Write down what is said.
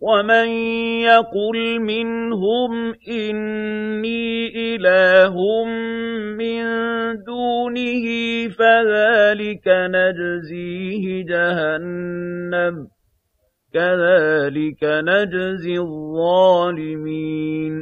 وَمَن يَقُلْ مِنْهُمْ إِنِّي إِلَٰهٌ مِّن دُونِهِ فَذَٰلِكَ نَجْزِيهِ جَهَنَّمَ ۚ كَذَٰلِكَ نَجْزِي الظَّالِمِينَ